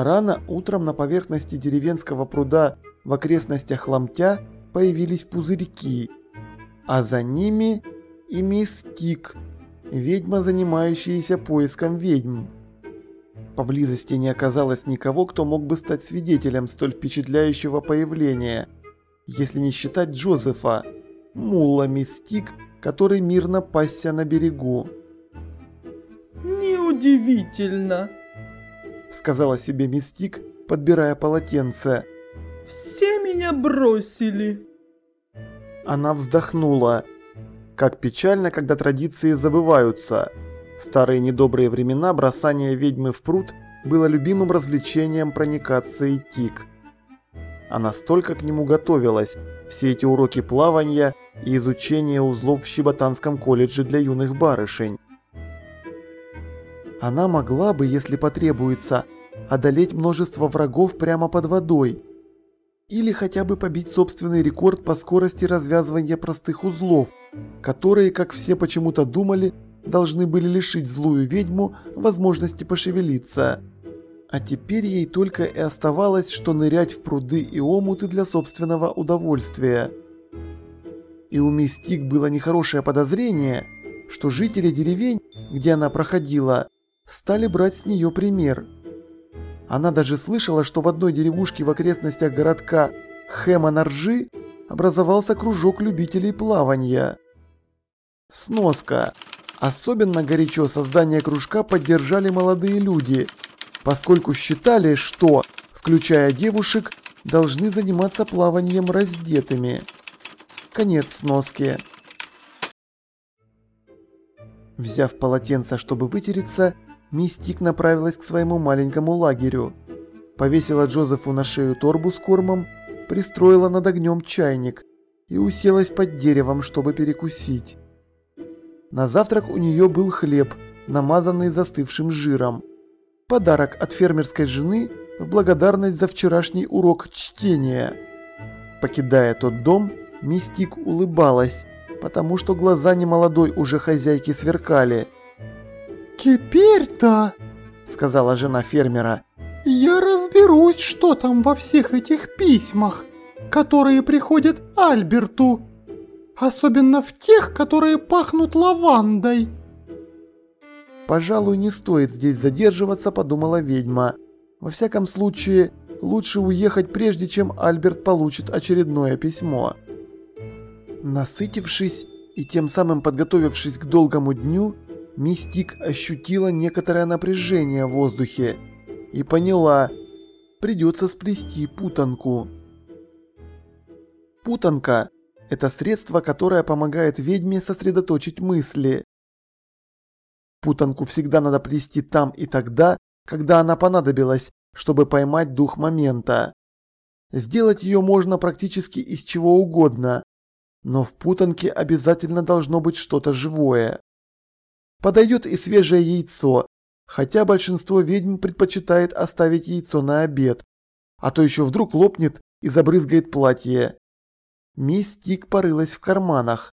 Рано утром на поверхности деревенского пруда в окрестностях Ломтя появились пузырьки, а за ними и мисс Тик, ведьма, занимающаяся поиском ведьм. Поблизости не оказалось никого, кто мог бы стать свидетелем столь впечатляющего появления, если не считать Джозефа, мула мисс Тик, который мирно пасся на берегу. «Неудивительно», – сказала себе Мистик, подбирая полотенце. «Все меня бросили». Она вздохнула. Как печально, когда традиции забываются. В старые недобрые времена бросание ведьмы в пруд было любимым развлечением проникации тик. Она столько к нему готовилась, все эти уроки плавания и изучение узлов в Щеботанском колледже для юных барышень. Она могла бы, если потребуется, одолеть множество врагов прямо под водой. Или хотя бы побить собственный рекорд по скорости развязывания простых узлов, которые, как все почему-то думали, должны были лишить злую ведьму возможности пошевелиться. А теперь ей только и оставалось, что нырять в пруды и омуты для собственного удовольствия. И у Мистик было нехорошее подозрение, что жители деревень, где она проходила, стали брать с нее пример. Она даже слышала, что в одной деревушке в окрестностях городка Хэма-Наржи образовался кружок любителей плавания. Сноска. Особенно горячо создание кружка поддержали молодые люди, поскольку считали, что, включая девушек, должны заниматься плаванием раздетыми. Конец сноски. Взяв полотенце, чтобы вытереться, Мистик направилась к своему маленькому лагерю. Повесила Джозефу на шею торбу с кормом, пристроила над огнем чайник и уселась под деревом, чтобы перекусить. На завтрак у нее был хлеб, намазанный застывшим жиром. Подарок от фермерской жены в благодарность за вчерашний урок чтения. Покидая тот дом, Мистик улыбалась, потому что глаза немолодой уже хозяйки сверкали – «Теперь-то», — сказала жена фермера, — «я разберусь, что там во всех этих письмах, которые приходят Альберту, особенно в тех, которые пахнут лавандой». «Пожалуй, не стоит здесь задерживаться», — подумала ведьма. «Во всяком случае, лучше уехать, прежде чем Альберт получит очередное письмо». Насытившись и тем самым подготовившись к долгому дню, Мистик ощутила некоторое напряжение в воздухе и поняла, придется сплести путанку. Путанка – это средство, которое помогает ведьме сосредоточить мысли. Путанку всегда надо плести там и тогда, когда она понадобилась, чтобы поймать дух момента. Сделать ее можно практически из чего угодно, но в путанке обязательно должно быть что-то живое. Подойдет и свежее яйцо, хотя большинство ведьм предпочитает оставить яйцо на обед, а то еще вдруг лопнет и забрызгает платье. Мистик порылась в карманах.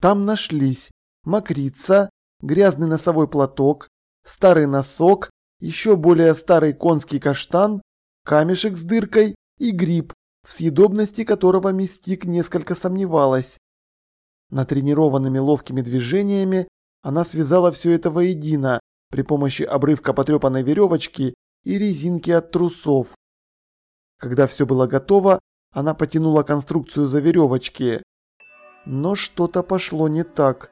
Там нашлись мокрица, грязный носовой платок, старый носок, еще более старый конский каштан, камешек с дыркой и гриб, в съедобности которого Мистик несколько сомневалась. Натренированными ловкими движениями она связала все это воедино при помощи обрывка потрепанной веревочки и резинки от трусов. Когда все было готово, она потянула конструкцию за веревочки. Но что-то пошло не так.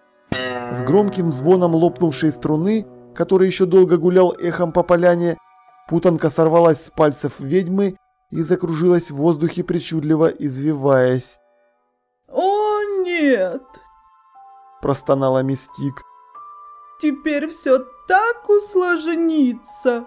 С громким звоном лопнувшей струны, который еще долго гулял эхом по поляне, путанка сорвалась с пальцев ведьмы и закружилась в воздухе причудливо извиваясь. «О, нет!» – простонала Мистик теперь все так усложнится.